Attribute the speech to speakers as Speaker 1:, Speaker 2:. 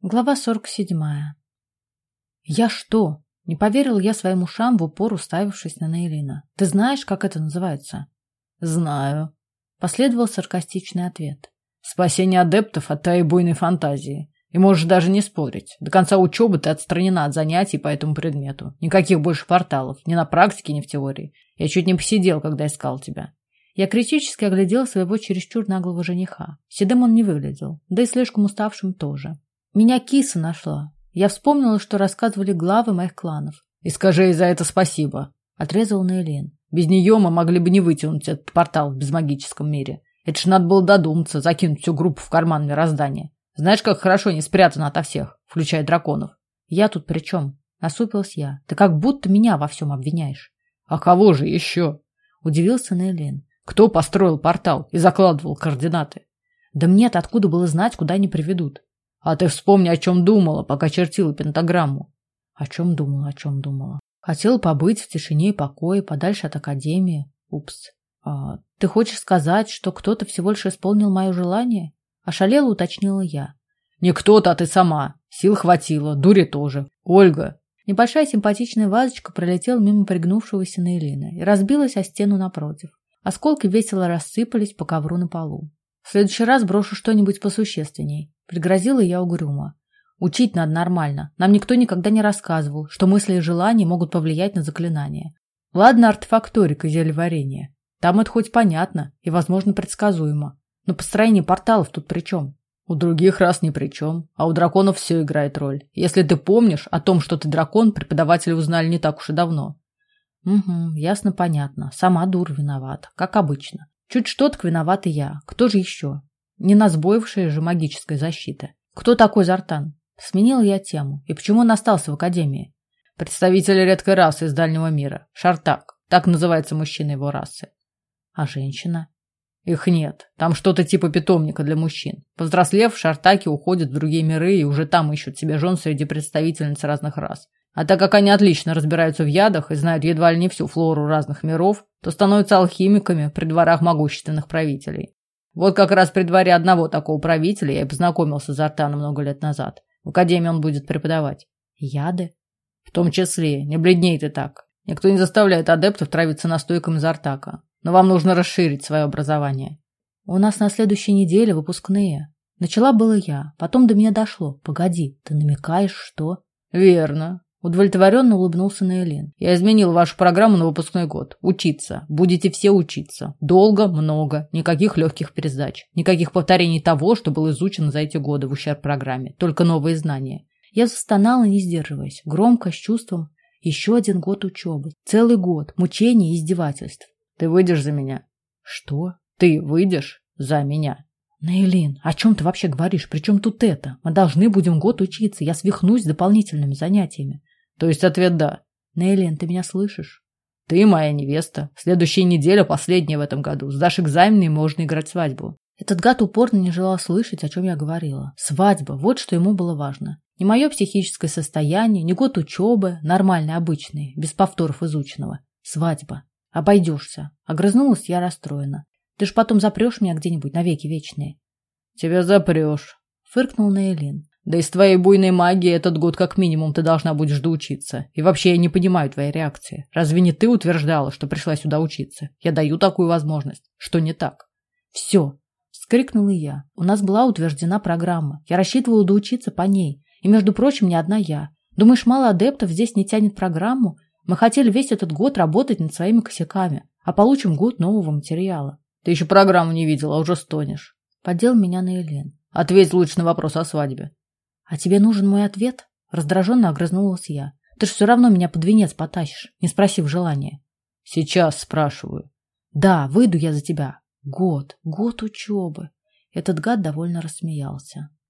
Speaker 1: Глава 47. Я что? Не поверил я своим ушам в упор, уставившись на Нейлина. Ты знаешь, как это называется?
Speaker 2: Знаю.
Speaker 1: Последовал саркастичный ответ.
Speaker 2: Спасение адептов от твоей буйной фантазии. И можешь даже не спорить. До конца учебы ты отстранена от занятий по этому предмету. Никаких больше порталов. Ни на практике, ни в теории. Я чуть не посидел, когда искал тебя.
Speaker 1: Я критически оглядел своего чересчур наглого жениха. Седым он не выглядел, да и слишком уставшим тоже. Меня киса нашла. Я вспомнила, что рассказывали главы моих кланов.
Speaker 2: И скажи ей за это спасибо.
Speaker 1: Отрезал Нейлин.
Speaker 2: Без нее мы могли бы не вытянуть этот портал в безмагическом мире. Это ж надо было додуматься, закинуть всю группу в карман мироздания. Знаешь, как хорошо не спрятано ото всех, включая драконов.
Speaker 1: Я тут при чем? Насупилась я. Ты как будто меня во всем обвиняешь.
Speaker 2: А кого же еще?
Speaker 1: Удивился Нейлин.
Speaker 2: Кто построил портал и закладывал координаты?
Speaker 1: Да мне-то откуда было знать, куда они приведут?
Speaker 2: А ты вспомни, о чем думала, пока чертила пентаграмму.
Speaker 1: О чем думала, о чем думала? Хотела побыть в тишине и покое, подальше от академии. Упс. А, ты хочешь сказать, что кто-то всего лишь исполнил мое желание? Ошалела, уточнила я.
Speaker 2: Не кто-то, а ты сама. Сил хватило, дури тоже. Ольга.
Speaker 1: Небольшая симпатичная вазочка пролетела мимо пригнувшегося Нейлина и разбилась о стену напротив. Осколки весело рассыпались по ковру на полу. В следующий раз брошу что-нибудь посущественней. Пригрозила я угрюмо. Учить надо нормально. Нам никто никогда не рассказывал, что мысли и желания могут повлиять на заклинание. Ладно, артефакторика зельеварения. Там это хоть понятно и, возможно, предсказуемо. Но построение порталов тут при чем?
Speaker 2: У других раз ни при чем, а у драконов все играет роль. Если ты помнишь о том, что ты дракон, преподаватели узнали не так уж и давно.
Speaker 1: Угу, ясно, понятно. Сама дур виновата, как обычно. Чуть что, так виноват и я. Кто же еще? Не насбоившая же магическая защита. Кто такой Зартан? Сменил я тему. И почему он остался в академии?
Speaker 2: Представитель редкой расы из дальнего мира. Шартак. Так называется мужчина его расы.
Speaker 1: А женщина?
Speaker 2: Их нет. Там что-то типа питомника для мужчин. Повзрослев, шартаки уходят в другие миры и уже там ищут себе жен среди представительниц разных рас. А так как они отлично разбираются в ядах и знают едва ли не всю флору разных миров, то становятся алхимиками при дворах могущественных правителей. Вот как раз при дворе одного такого правителя я и познакомился с Артаном много лет назад. В академии он будет преподавать.
Speaker 1: Яды?
Speaker 2: В том числе. Не бледней ты так. Никто не заставляет адептов травиться настойком из Артака. Но вам нужно расширить свое образование.
Speaker 1: У нас на следующей неделе выпускные. Начала было я, потом до меня дошло. Погоди, ты намекаешь, что...
Speaker 2: Верно. Удовлетворенно улыбнулся Нейлин. Я изменил вашу программу на выпускной год. Учиться. Будете все учиться. Долго, много. Никаких легких пересдач. Никаких повторений того, что было изучено за эти годы в ущерб программе. Только новые знания.
Speaker 1: Я застонала, не сдерживаясь. Громко, с чувством. Еще один год учебы. Целый год. Мучений и издевательств.
Speaker 2: Ты выйдешь за меня?
Speaker 1: Что?
Speaker 2: Ты выйдешь за меня?
Speaker 1: Нейлин, о чем ты вообще говоришь? Причем тут это? Мы должны будем год учиться. Я свихнусь с дополнительными занятиями.
Speaker 2: То есть ответ «да».
Speaker 1: Нейлен, ты меня слышишь?
Speaker 2: Ты моя невеста. Следующая неделя, последняя в этом году. Сдашь экзамены и можно играть свадьбу.
Speaker 1: Этот гад упорно не желал слышать, о чем я говорила. Свадьба. Вот что ему было важно. Не мое психическое состояние, не год учебы, нормальный, обычный, без повторов изученного. Свадьба. Обойдешься. Огрызнулась я расстроена. Ты ж потом запрешь меня где-нибудь навеки вечные.
Speaker 2: Тебя запрешь.
Speaker 1: Фыркнул Нейлин.
Speaker 2: Да и с твоей буйной магией этот год как минимум ты должна будешь доучиться. И вообще я не понимаю твоей реакции. Разве не ты утверждала, что пришла сюда учиться? Я даю такую возможность. Что не так?
Speaker 1: Все. Вскрикнула я. У нас была утверждена программа. Я рассчитывала доучиться по ней. И, между прочим, не одна я. Думаешь, мало адептов здесь не тянет программу? Мы хотели весь этот год работать над своими косяками, а получим год нового материала.
Speaker 2: Ты еще программу не видела, а уже стонешь.
Speaker 1: Поддел меня на Елен.
Speaker 2: Ответь лучше на вопрос о свадьбе.
Speaker 1: «А тебе нужен мой ответ?» Раздраженно огрызнулась я. «Ты ж все равно меня под венец потащишь, не спросив желания».
Speaker 2: «Сейчас спрашиваю».
Speaker 1: «Да, выйду я за тебя. Год, год учебы». Этот гад довольно рассмеялся.